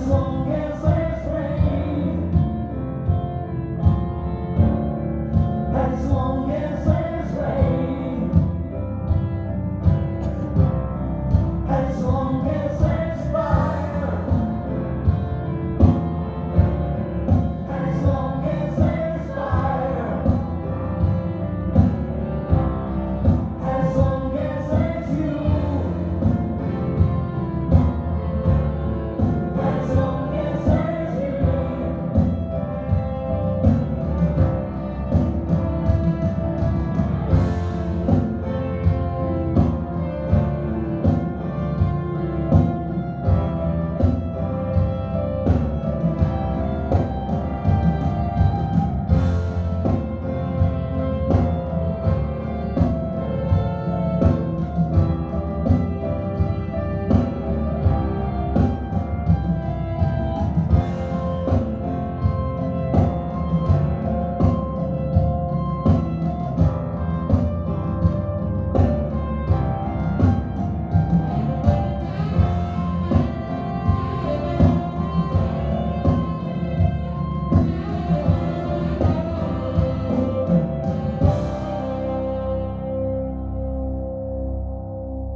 as